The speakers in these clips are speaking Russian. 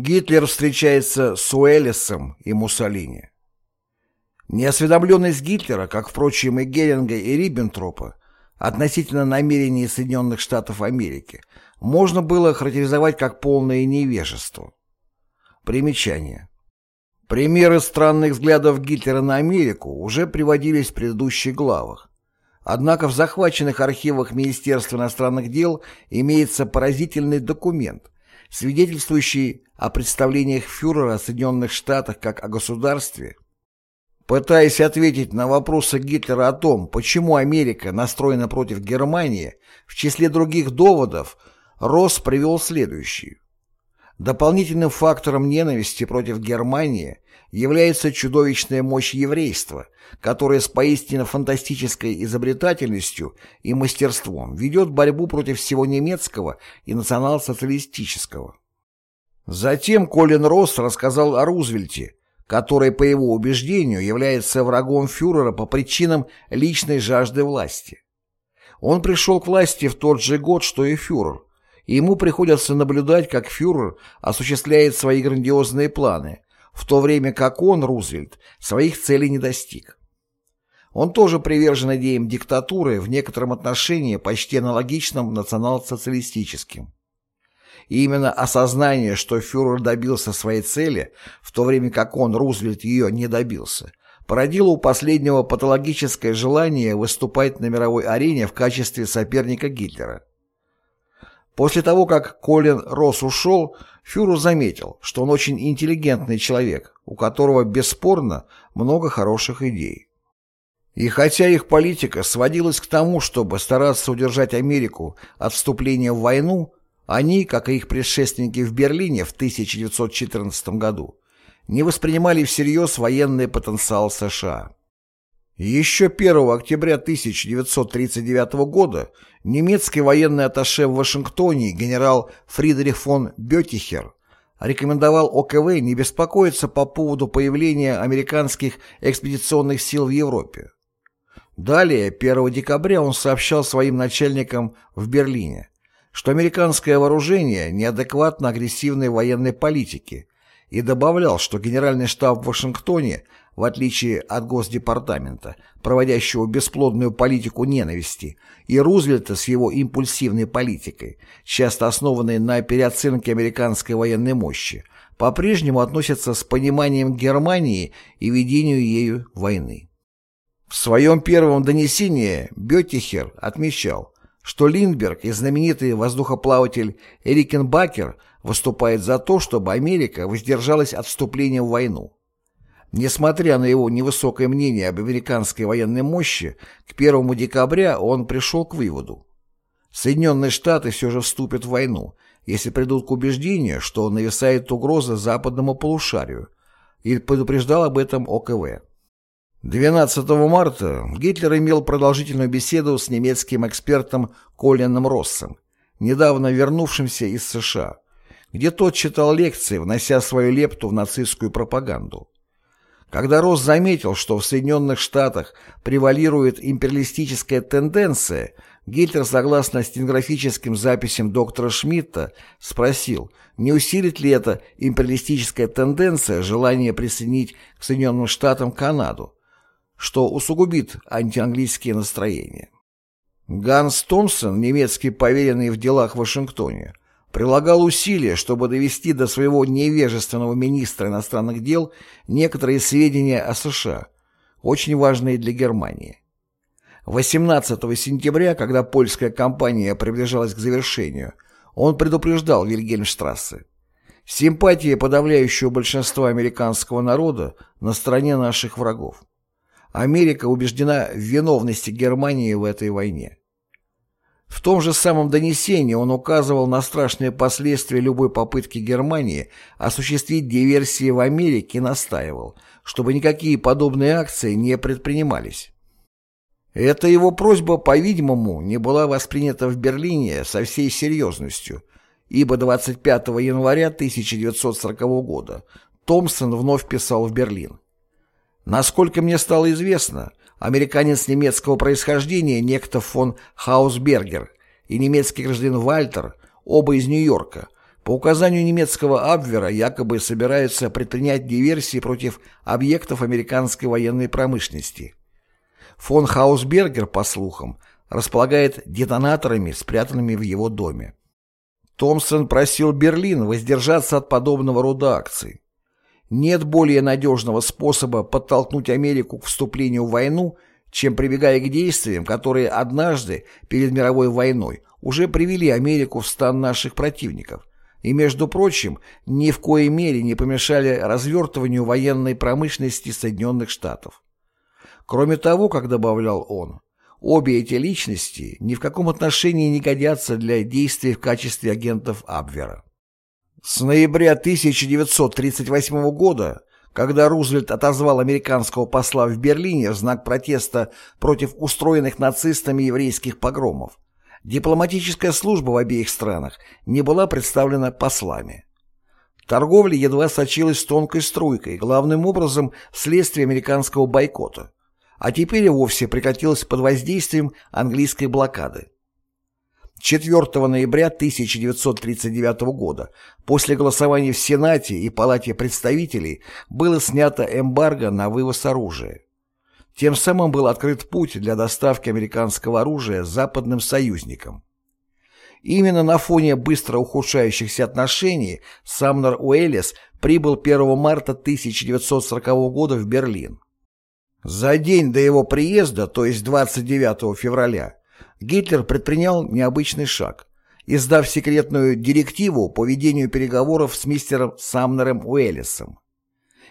Гитлер встречается с Уэллисом и Муссолини. Неосведомленность Гитлера, как, впрочем, и Геринга и Риббентропа, относительно намерений Соединенных Штатов Америки, можно было характеризовать как полное невежество. Примечание. Примеры странных взглядов Гитлера на Америку уже приводились в предыдущих главах. Однако в захваченных архивах Министерства иностранных дел имеется поразительный документ, свидетельствующий о представлениях фюрера о Соединенных Штатах как о государстве. Пытаясь ответить на вопросы Гитлера о том, почему Америка настроена против Германии, в числе других доводов Росс привел следующий. Дополнительным фактором ненависти против Германии является чудовищная мощь еврейства, которое с поистине фантастической изобретательностью и мастерством ведет борьбу против всего немецкого и национал-социалистического. Затем Колин Росс рассказал о Рузвельте, который, по его убеждению, является врагом фюрера по причинам личной жажды власти. Он пришел к власти в тот же год, что и фюрер, и ему приходится наблюдать, как фюрер осуществляет свои грандиозные планы, в то время как он, Рузвельт, своих целей не достиг. Он тоже привержен идеям диктатуры в некотором отношении почти аналогичным национал-социалистическим. И именно осознание, что фюрер добился своей цели, в то время как он, Рузвельт, ее не добился, породило у последнего патологическое желание выступать на мировой арене в качестве соперника Гитлера. После того, как Колин Росс ушел, фюрер заметил, что он очень интеллигентный человек, у которого бесспорно много хороших идей. И хотя их политика сводилась к тому, чтобы стараться удержать Америку от вступления в войну, они, как и их предшественники в Берлине в 1914 году, не воспринимали всерьез военный потенциал США. Еще 1 октября 1939 года немецкий военный атташе в Вашингтоне генерал Фридрих фон Беттихер рекомендовал ОКВ не беспокоиться по поводу появления американских экспедиционных сил в Европе. Далее, 1 декабря, он сообщал своим начальникам в Берлине, что американское вооружение неадекватно агрессивной военной политики и добавлял, что Генеральный штаб в Вашингтоне – в отличие от Госдепартамента, проводящего бесплодную политику ненависти, и Рузвельта с его импульсивной политикой, часто основанной на переоценке американской военной мощи, по-прежнему относятся с пониманием Германии и ведению ею войны. В своем первом донесении Беттихер отмечал, что Линдберг и знаменитый воздухоплаватель Эрикенбакер выступает за то, чтобы Америка воздержалась от вступления в войну. Несмотря на его невысокое мнение об американской военной мощи, к 1 декабря он пришел к выводу. Соединенные Штаты все же вступят в войну, если придут к убеждению, что нависает угроза западному полушарию, и предупреждал об этом ОКВ. 12 марта Гитлер имел продолжительную беседу с немецким экспертом Колином Россом, недавно вернувшимся из США, где тот читал лекции, внося свою лепту в нацистскую пропаганду. Когда Росс заметил, что в Соединенных Штатах превалирует империалистическая тенденция, Гитлер, согласно стенографическим записям доктора Шмидта, спросил, не усилит ли эта империалистическая тенденция желание присоединить к Соединенным Штатам Канаду, что усугубит антианглийские настроения. Ганс Томпсон, немецкий поверенный в делах в Вашингтоне, прилагал усилия, чтобы довести до своего невежественного министра иностранных дел некоторые сведения о США, очень важные для Германии. 18 сентября, когда польская кампания приближалась к завершению, он предупреждал Вильгельмштрассе. Симпатия подавляющего большинства американского народа на стороне наших врагов. Америка убеждена в виновности Германии в этой войне. В том же самом донесении он указывал на страшные последствия любой попытки Германии осуществить диверсии в Америке и настаивал, чтобы никакие подобные акции не предпринимались. Эта его просьба, по-видимому, не была воспринята в Берлине со всей серьезностью, ибо 25 января 1940 года Томпсон вновь писал в Берлин. «Насколько мне стало известно, американец немецкого происхождения некто фон Хаусбергер и немецкий гражданин Вальтер, оба из Нью-Йорка, По указанию немецкого Абвера якобы собираются предпринять диверсии против объектов американской военной промышленности. Фон Хаусбергер, по слухам, располагает детонаторами, спрятанными в его доме. Томпсон просил Берлин воздержаться от подобного рода акций. Нет более надежного способа подтолкнуть Америку к вступлению в войну, чем прибегая к действиям, которые однажды перед мировой войной уже привели Америку в стан наших противников и, между прочим, ни в коей мере не помешали развертыванию военной промышленности Соединенных Штатов. Кроме того, как добавлял он, обе эти личности ни в каком отношении не годятся для действий в качестве агентов Абвера. С ноября 1938 года, когда Рузвельт отозвал американского посла в Берлине в знак протеста против устроенных нацистами еврейских погромов, дипломатическая служба в обеих странах не была представлена послами. Торговля едва сочилась тонкой струйкой, главным образом вследствие американского бойкота, а теперь и вовсе прекратилась под воздействием английской блокады. 4 ноября 1939 года после голосования в Сенате и Палате представителей было снято эмбарго на вывоз оружия. Тем самым был открыт путь для доставки американского оружия западным союзникам. Именно на фоне быстро ухудшающихся отношений Самнер Уэллис прибыл 1 марта 1940 года в Берлин. За день до его приезда, то есть 29 февраля, Гитлер предпринял необычный шаг, издав секретную директиву по ведению переговоров с мистером Самнером Уэллисом.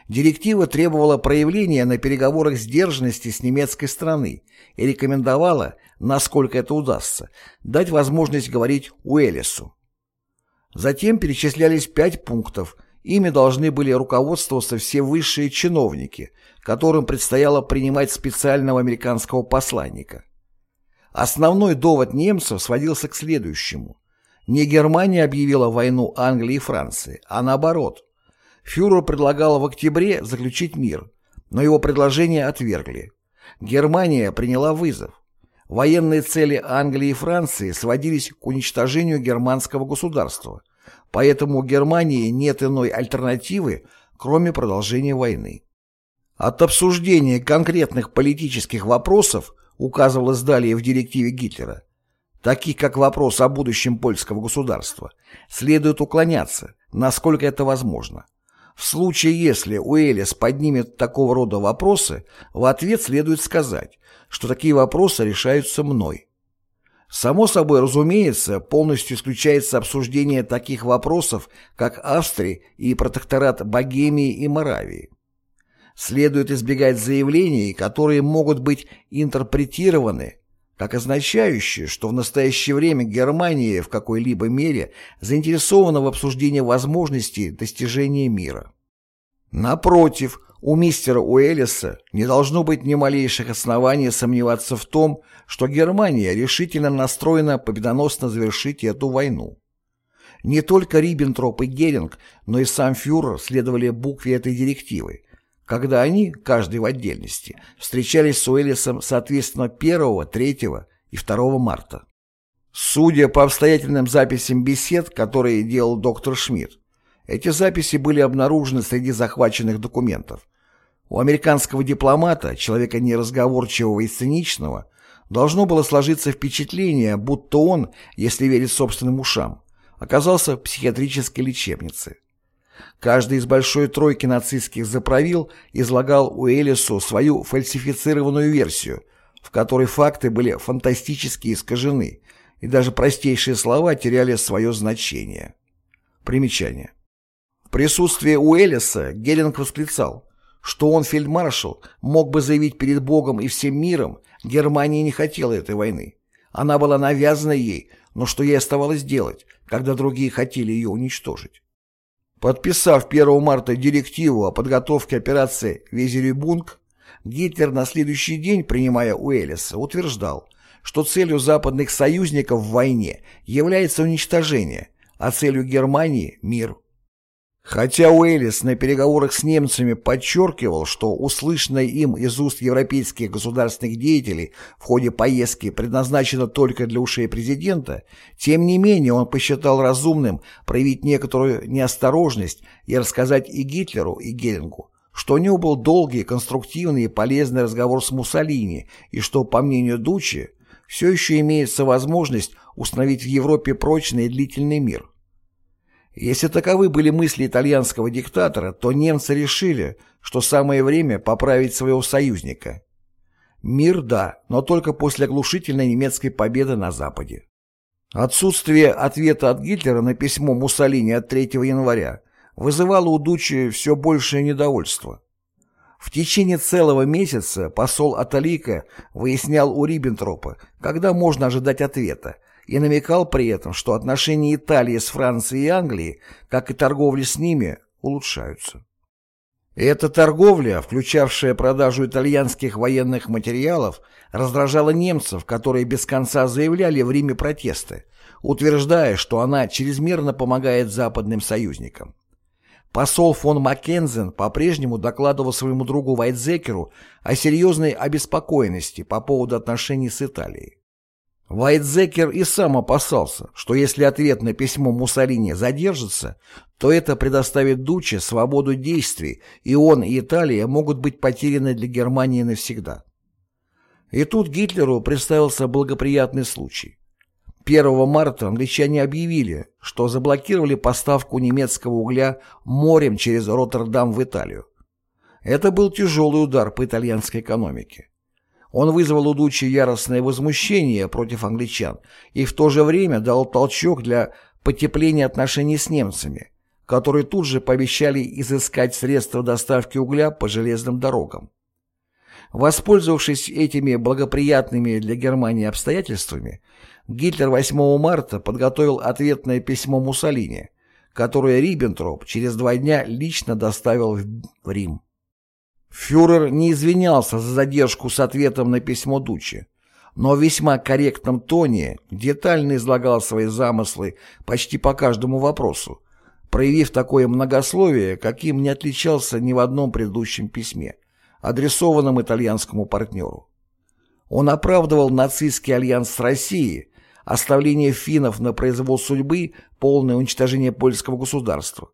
Директива требовала проявления на переговорах сдержанности с немецкой стороны и рекомендовала, насколько это удастся, дать возможность говорить Уэллису. Затем перечислялись пять пунктов, ими должны были руководствоваться все высшие чиновники, которым предстояло принимать специального американского посланника. Основной довод немцев сводился к следующему. Не Германия объявила войну Англии и Франции, а наоборот. Фюрер предлагал в октябре заключить мир, но его предложение отвергли. Германия приняла вызов. Военные цели Англии и Франции сводились к уничтожению германского государства, поэтому у Германии нет иной альтернативы, кроме продолжения войны. От обсуждения конкретных политических вопросов указывалось далее в директиве Гитлера, таких как вопрос о будущем польского государства, следует уклоняться, насколько это возможно. В случае, если Уэллис поднимет такого рода вопросы, в ответ следует сказать, что такие вопросы решаются мной. Само собой разумеется, полностью исключается обсуждение таких вопросов, как Австрии и протекторат Богемии и Моравии. Следует избегать заявлений, которые могут быть интерпретированы как означающие, что в настоящее время Германия в какой-либо мере заинтересована в обсуждении возможностей достижения мира. Напротив, у мистера Уэллиса не должно быть ни малейших оснований сомневаться в том, что Германия решительно настроена победоносно завершить эту войну. Не только Риббентроп и Геринг, но и сам фюрер следовали букве этой директивы, когда они, каждый в отдельности, встречались с Уэллисом соответственно 1, 3 и 2 марта. Судя по обстоятельным записям бесед, которые делал доктор Шмидт, эти записи были обнаружены среди захваченных документов. У американского дипломата, человека неразговорчивого и циничного, должно было сложиться впечатление, будто он, если верить собственным ушам, оказался в психиатрической лечебнице. Каждый из большой тройки нацистских заправил излагал Уэллису свою фальсифицированную версию, в которой факты были фантастически искажены, и даже простейшие слова теряли свое значение. Примечание. В присутствии Уэллиса Геринг восклицал, что он, фельдмаршал, мог бы заявить перед Богом и всем миром, Германия не хотела этой войны. Она была навязана ей, но что ей оставалось делать, когда другие хотели ее уничтожить? Подписав 1 марта директиву о подготовке операции «Везерюбунг», Гитлер на следующий день, принимая Уэллиса, утверждал, что целью западных союзников в войне является уничтожение, а целью Германии – мир. Хотя Уэллис на переговорах с немцами подчеркивал, что услышанное им из уст европейских государственных деятелей в ходе поездки предназначено только для ушей президента, тем не менее он посчитал разумным проявить некоторую неосторожность и рассказать и Гитлеру, и Герингу, что у него был долгий, конструктивный и полезный разговор с Муссолини и что, по мнению Дучи, все еще имеется возможность установить в Европе прочный и длительный мир. Если таковы были мысли итальянского диктатора, то немцы решили, что самое время поправить своего союзника. Мир – да, но только после оглушительной немецкой победы на Западе. Отсутствие ответа от Гитлера на письмо Муссолини от 3 января вызывало у Дучи все большее недовольство. В течение целого месяца посол Аталика выяснял у Риббентропа, когда можно ожидать ответа, и намекал при этом, что отношения Италии с Францией и Англией, как и торговля с ними, улучшаются. Эта торговля, включавшая продажу итальянских военных материалов, раздражала немцев, которые без конца заявляли в Риме протесты, утверждая, что она чрезмерно помогает западным союзникам. Посол фон Маккензен по-прежнему докладывал своему другу Вайтзекеру о серьезной обеспокоенности по поводу отношений с Италией. Вайтзекер и сам опасался, что если ответ на письмо Муссолини задержится, то это предоставит Дуче свободу действий, и он и Италия могут быть потеряны для Германии навсегда. И тут Гитлеру представился благоприятный случай. 1 марта англичане объявили, что заблокировали поставку немецкого угля морем через Роттердам в Италию. Это был тяжелый удар по итальянской экономике. Он вызвал у Дуччи яростное возмущение против англичан и в то же время дал толчок для потепления отношений с немцами, которые тут же пообещали изыскать средства доставки угля по железным дорогам. Воспользовавшись этими благоприятными для Германии обстоятельствами, Гитлер 8 марта подготовил ответное письмо Муссолини, которое Риббентроп через два дня лично доставил в Рим. Фюрер не извинялся за задержку с ответом на письмо Дучи, но в весьма корректном тоне детально излагал свои замыслы почти по каждому вопросу, проявив такое многословие, каким не отличался ни в одном предыдущем письме, адресованном итальянскому партнеру. Он оправдывал нацистский альянс с Россией, оставление финнов на произвол судьбы, полное уничтожение польского государства.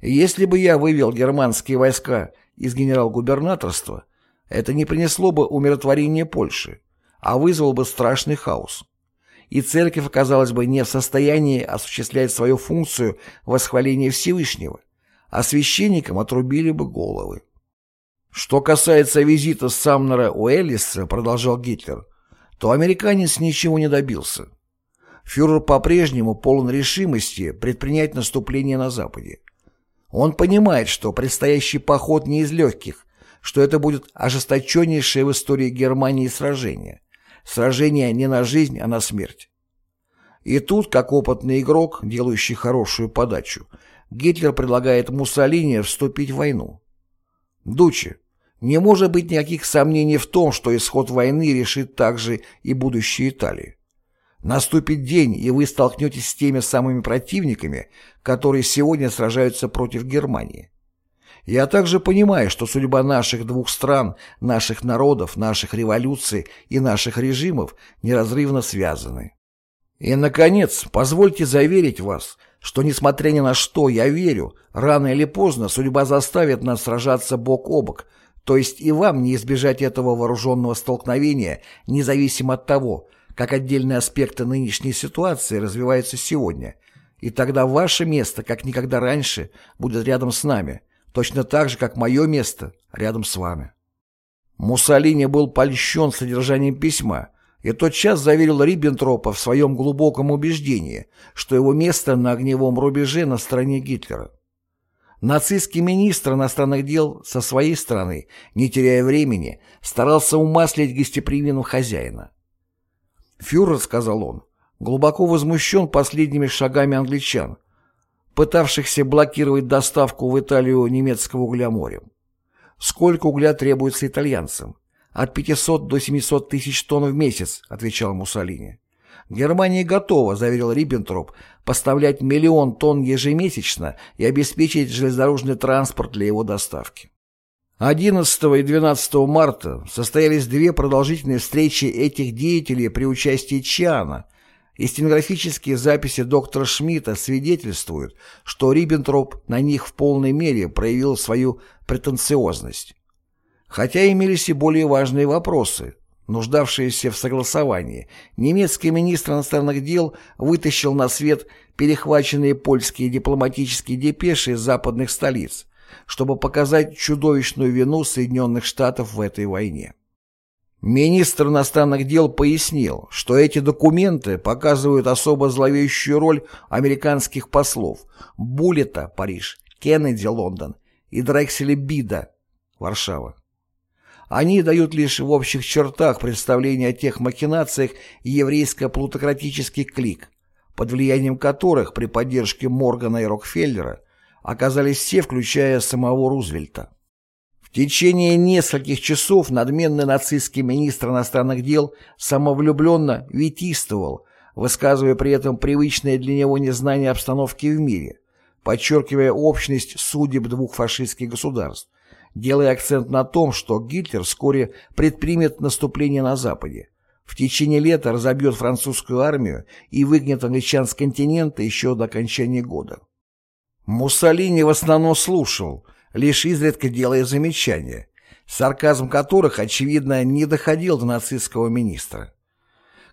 Если бы я вывел германские войска из генерал-губернаторства, это не принесло бы умиротворения Польши, а вызвало бы страшный хаос. И церковь оказалась бы не в состоянии осуществлять свою функцию восхваления Всевышнего, а священникам отрубили бы головы. Что касается визита Самнера Уэллиса, продолжал Гитлер, то американец ничего не добился. Фюрер по-прежнему полон решимости предпринять наступление на Западе. Он понимает, что предстоящий поход не из легких, что это будет ожесточеннейшее в истории Германии сражение. Сражение не на жизнь, а на смерть. И тут, как опытный игрок, делающий хорошую подачу, Гитлер предлагает Муссолини вступить в войну. Дучи, не может быть никаких сомнений в том, что исход войны решит также и будущее Италии. Наступит день, и вы столкнетесь с теми самыми противниками, которые сегодня сражаются против Германии. Я также понимаю, что судьба наших двух стран, наших народов, наших революций и наших режимов неразрывно связаны. И, наконец, позвольте заверить вас, что, несмотря ни на что, я верю, рано или поздно судьба заставит нас сражаться бок о бок, то есть и вам не избежать этого вооруженного столкновения, независимо от того, как отдельные аспекты нынешней ситуации развиваются сегодня, и тогда ваше место, как никогда раньше, будет рядом с нами, точно так же, как мое место рядом с вами. Муссолини был польщен содержанием письма, и тотчас заверил Риббентропа в своем глубоком убеждении, что его место на огневом рубеже на стороне Гитлера. Нацистский министр иностранных дел со своей стороны, не теряя времени, старался умаслить гостеприимного хозяина. Фюрер, сказал он, глубоко возмущен последними шагами англичан, пытавшихся блокировать доставку в Италию немецкого угля морем. Сколько угля требуется итальянцам? От 500 до 700 тысяч тонн в месяц, отвечал Муссолини. Германия готова, заверил Риббентроп, поставлять миллион тонн ежемесячно и обеспечить железнодорожный транспорт для его доставки. 11 и 12 марта состоялись две продолжительные встречи этих деятелей при участии Чиана, и стенографические записи доктора Шмидта свидетельствуют, что Риббентроп на них в полной мере проявил свою претенциозность. Хотя имелись и более важные вопросы, нуждавшиеся в согласовании, немецкий министр иностранных дел вытащил на свет перехваченные польские дипломатические депеши из западных столиц, чтобы показать чудовищную вину Соединенных Штатов в этой войне. Министр иностранных дел пояснил, что эти документы показывают особо зловещую роль американских послов Буллета, Париж, Кеннеди, Лондон и Дрекселя Бида, Варшава. Они дают лишь в общих чертах представление о тех махинациях еврейско-плутократических клик, под влиянием которых при поддержке Моргана и Рокфеллера оказались все, включая самого Рузвельта. В течение нескольких часов надменный нацистский министр иностранных дел самовлюбленно витистовал, высказывая при этом привычное для него незнание обстановки в мире, подчеркивая общность судеб двух фашистских государств, делая акцент на том, что Гитлер вскоре предпримет наступление на Западе, в течение лета разобьет французскую армию и выгнет англичан с континента еще до окончания года. Муссолини в основном слушал, лишь изредка делая замечания, сарказм которых, очевидно, не доходил до нацистского министра.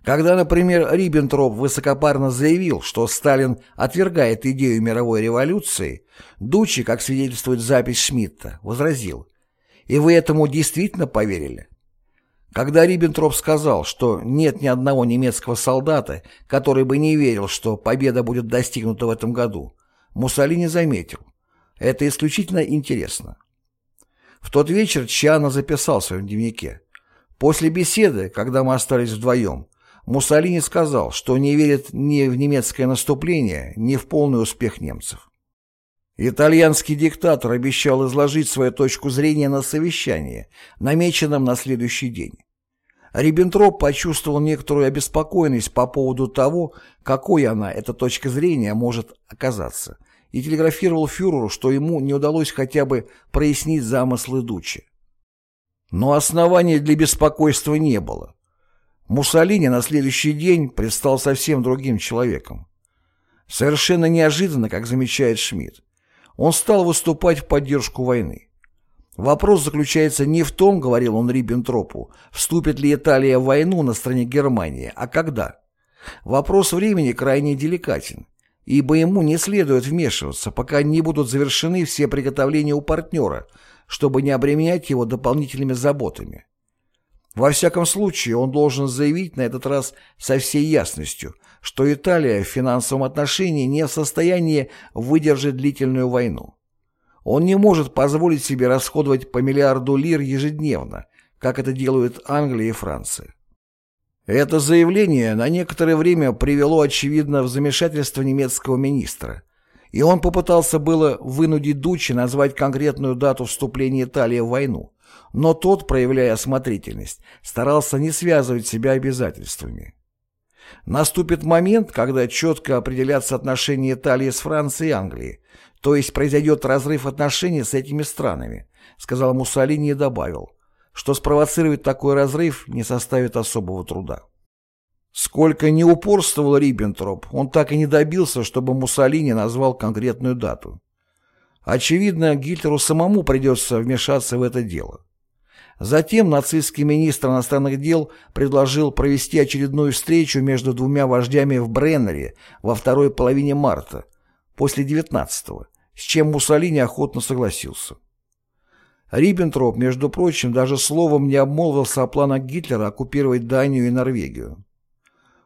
Когда, например, Риббентроп высокопарно заявил, что Сталин отвергает идею мировой революции, Дучи, как свидетельствует запись Шмидта, возразил «И вы этому действительно поверили?» Когда Риббентроп сказал, что нет ни одного немецкого солдата, который бы не верил, что победа будет достигнута в этом году, Муссолини заметил. Это исключительно интересно. В тот вечер Чиано записал в своем дневнике. После беседы, когда мы остались вдвоем, Муссолини сказал, что не верит ни в немецкое наступление, ни в полный успех немцев. Итальянский диктатор обещал изложить свою точку зрения на совещании, намеченном на следующий день. Риббентроп почувствовал некоторую обеспокоенность по поводу того, какой она, эта точка зрения, может оказаться, и телеграфировал фюреру, что ему не удалось хотя бы прояснить замыслы Дучи. Но оснований для беспокойства не было. Муссолини на следующий день предстал совсем другим человеком. Совершенно неожиданно, как замечает Шмидт, он стал выступать в поддержку войны. Вопрос заключается не в том, говорил он Риббентропу, вступит ли Италия в войну на стороне Германии, а когда. Вопрос времени крайне деликатен, ибо ему не следует вмешиваться, пока не будут завершены все приготовления у партнера, чтобы не обременять его дополнительными заботами. Во всяком случае, он должен заявить на этот раз со всей ясностью, что Италия в финансовом отношении не в состоянии выдержать длительную войну. Он не может позволить себе расходовать по миллиарду лир ежедневно, как это делают Англия и Франция. Это заявление на некоторое время привело, очевидно, в замешательство немецкого министра, и он попытался было вынудить Дуччи назвать конкретную дату вступления Италии в войну, но тот, проявляя осмотрительность, старался не связывать себя обязательствами. Наступит момент, когда четко определятся отношения Италии с Францией и Англией, то есть произойдет разрыв отношений с этими странами, сказал Муссолини и добавил, что спровоцировать такой разрыв не составит особого труда. Сколько не упорствовал Риббентроп, он так и не добился, чтобы Муссолини назвал конкретную дату. Очевидно, Гитлеру самому придется вмешаться в это дело. Затем нацистский министр иностранных дел предложил провести очередную встречу между двумя вождями в Бреннере во второй половине марта, после 19-го, с чем Муссолини охотно согласился. Риббентроп, между прочим, даже словом не обмолвился о планах Гитлера оккупировать Данию и Норвегию.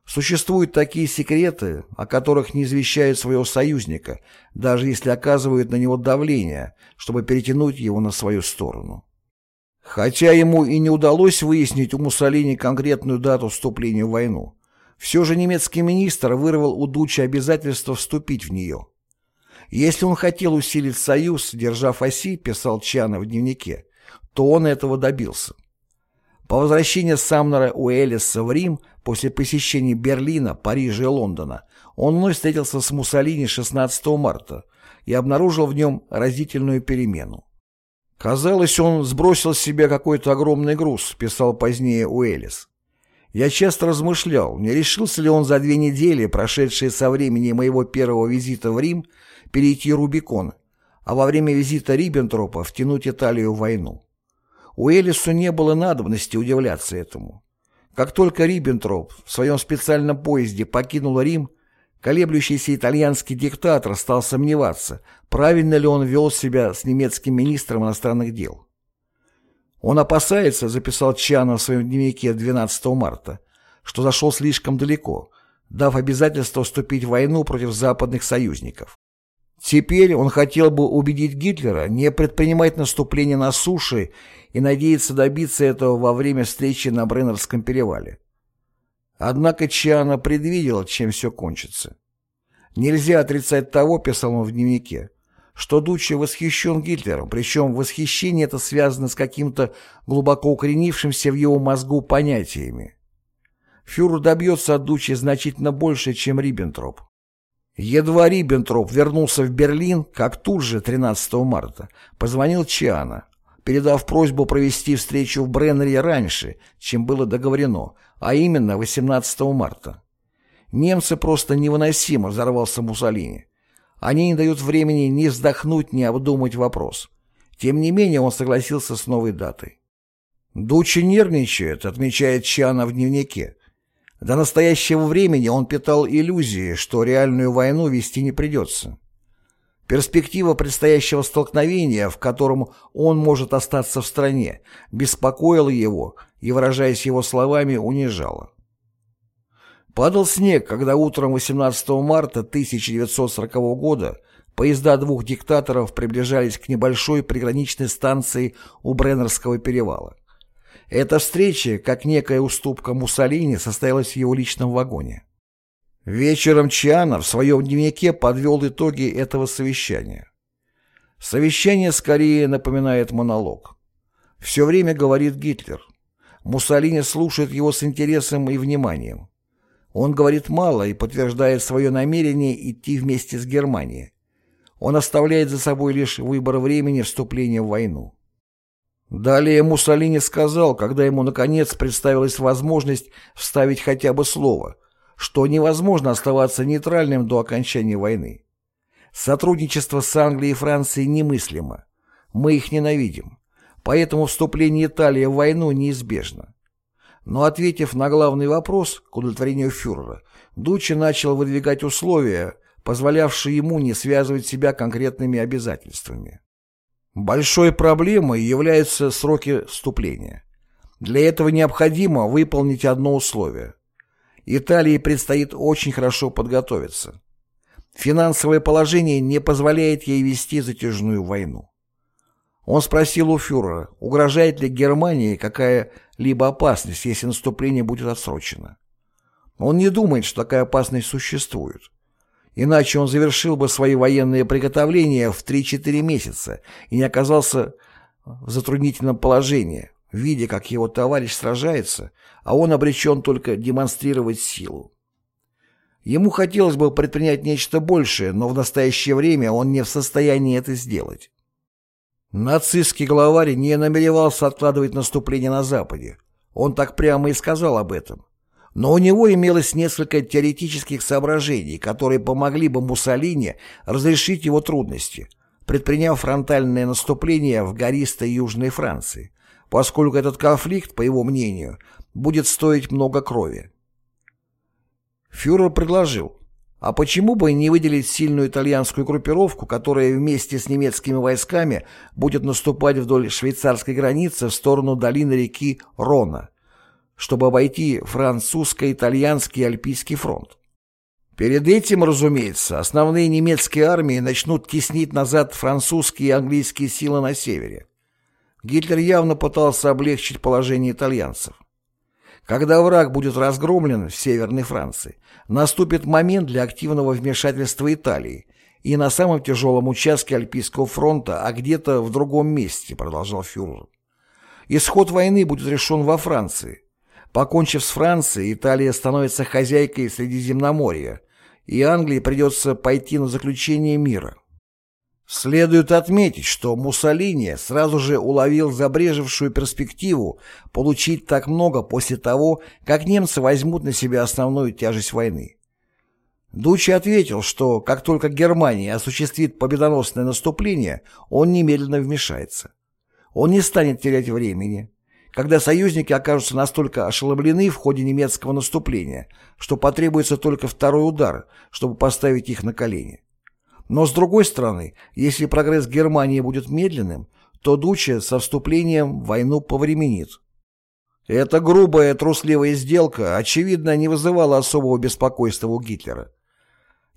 Существуют такие секреты, о которых не извещают своего союзника, даже если оказывают на него давление, чтобы перетянуть его на свою сторону. Хотя ему и не удалось выяснить у Муссолини конкретную дату вступления в войну, все же немецкий министр вырвал у Дучи обязательство вступить в нее. Если он хотел усилить союз, держав оси, писал Чана в дневнике, то он этого добился. По возвращении Самнера Уэллиса в Рим после посещения Берлина, Парижа и Лондона он вновь встретился с Муссолини 16 марта и обнаружил в нем разительную перемену. «Казалось, он сбросил с себя какой-то огромный груз», — писал позднее Уэллис. «Я часто размышлял, не решился ли он за две недели, прошедшие со времени моего первого визита в Рим, перейти Рубикон, а во время визита Риббентропа втянуть Италию в войну. У Элису не было надобности удивляться этому. Как только Риббентроп в своем специальном поезде покинул Рим, колеблющийся итальянский диктатор стал сомневаться, правильно ли он вел себя с немецким министром иностранных дел. Он опасается, записал Чана в своем дневнике 12 марта, что зашел слишком далеко, дав обязательство вступить в войну против западных союзников. Теперь он хотел бы убедить Гитлера не предпринимать наступление на суше и надеяться добиться этого во время встречи на Бреннерском перевале. Однако Чиана предвидел, чем все кончится. Нельзя отрицать того, писал он в дневнике, что Дуччи восхищен Гитлером, причем восхищение это связано с каким-то глубоко укоренившимся в его мозгу понятиями. Фюрер добьется от Дуччи значительно больше, чем Риббентроп. Едва Риббентроп вернулся в Берлин, как тут же, 13 марта, позвонил Чиана, передав просьбу провести встречу в Бреннере раньше, чем было договорено, а именно 18 марта. Немцы просто невыносимо взорвался Муссолини. Они не дают времени ни вздохнуть, ни обдумать вопрос. Тем не менее он согласился с новой датой. Дучи нервничает, отмечает Чиана в дневнике. До настоящего времени он питал иллюзии, что реальную войну вести не придется. Перспектива предстоящего столкновения, в котором он может остаться в стране, беспокоила его и, выражаясь его словами, унижала. Падал снег, когда утром 18 марта 1940 года поезда двух диктаторов приближались к небольшой приграничной станции у Бреннерского перевала. Эта встреча, как некая уступка Муссолини, состоялась в его личном вагоне. Вечером Чиана в своем дневнике подвел итоги этого совещания. Совещание скорее напоминает монолог. Все время говорит Гитлер. Муссолини слушает его с интересом и вниманием. Он говорит мало и подтверждает свое намерение идти вместе с Германией. Он оставляет за собой лишь выбор времени вступления в войну. Далее Муссолини сказал, когда ему наконец представилась возможность вставить хотя бы слово, что невозможно оставаться нейтральным до окончания войны. Сотрудничество с Англией и Францией немыслимо. Мы их ненавидим. Поэтому вступление Италии в войну неизбежно. Но ответив на главный вопрос к удовлетворению фюрера, Дуччи начал выдвигать условия, позволявшие ему не связывать себя конкретными обязательствами. Большой проблемой являются сроки вступления. Для этого необходимо выполнить одно условие. Италии предстоит очень хорошо подготовиться. Финансовое положение не позволяет ей вести затяжную войну. Он спросил у фюрера, угрожает ли Германии какая-либо опасность, если наступление будет отсрочено. Он не думает, что такая опасность существует. Иначе он завершил бы свои военные приготовления в 3-4 месяца и не оказался в затруднительном положении, видя, как его товарищ сражается, а он обречен только демонстрировать силу. Ему хотелось бы предпринять нечто большее, но в настоящее время он не в состоянии это сделать. Нацистский главарь не намеревался откладывать наступление на Западе. Он так прямо и сказал об этом. Но у него имелось несколько теоретических соображений, которые помогли бы Муссолини разрешить его трудности, предприняв фронтальное наступление в гористой Южной Франции, поскольку этот конфликт, по его мнению, будет стоить много крови. Фюрер предложил, а почему бы не выделить сильную итальянскую группировку, которая вместе с немецкими войсками будет наступать вдоль швейцарской границы в сторону долины реки Рона, чтобы обойти французско-итальянский Альпийский фронт. Перед этим, разумеется, основные немецкие армии начнут теснить назад французские и английские силы на севере. Гитлер явно пытался облегчить положение итальянцев. Когда враг будет разгромлен в Северной Франции, наступит момент для активного вмешательства Италии и на самом тяжелом участке Альпийского фронта, а где-то в другом месте, продолжал фюрер. Исход войны будет решен во Франции. Покончив с Францией, Италия становится хозяйкой Средиземноморья, и Англии придется пойти на заключение мира. Следует отметить, что Муссолини сразу же уловил забрежевшую перспективу получить так много после того, как немцы возьмут на себя основную тяжесть войны. Дучи ответил, что как только Германия осуществит победоносное наступление, он немедленно вмешается. Он не станет терять времени. Когда союзники окажутся настолько ошеломлены в ходе немецкого наступления, что потребуется только второй удар, чтобы поставить их на колени. Но с другой стороны, если прогресс Германии будет медленным, то Дуче со вступлением в войну повременит. Эта грубая трусливая сделка, очевидно, не вызывала особого беспокойства у Гитлера.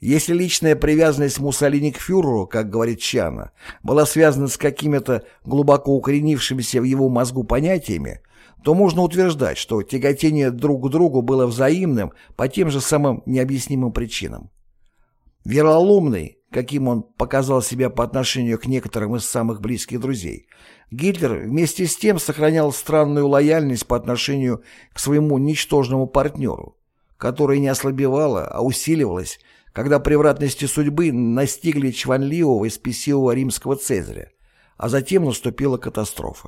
Если личная привязанность Муссолини к фюреру, как говорит Чана, была связана с какими-то глубоко укоренившимися в его мозгу понятиями, то можно утверждать, что тяготение друг к другу было взаимным по тем же самым необъяснимым причинам. Вероломный, каким он показал себя по отношению к некоторым из самых близких друзей, Гитлер вместе с тем сохранял странную лояльность по отношению к своему ничтожному партнеру, которая не ослабевала, а усиливалась когда превратности судьбы настигли чванливого и спесивого римского цезаря, а затем наступила катастрофа.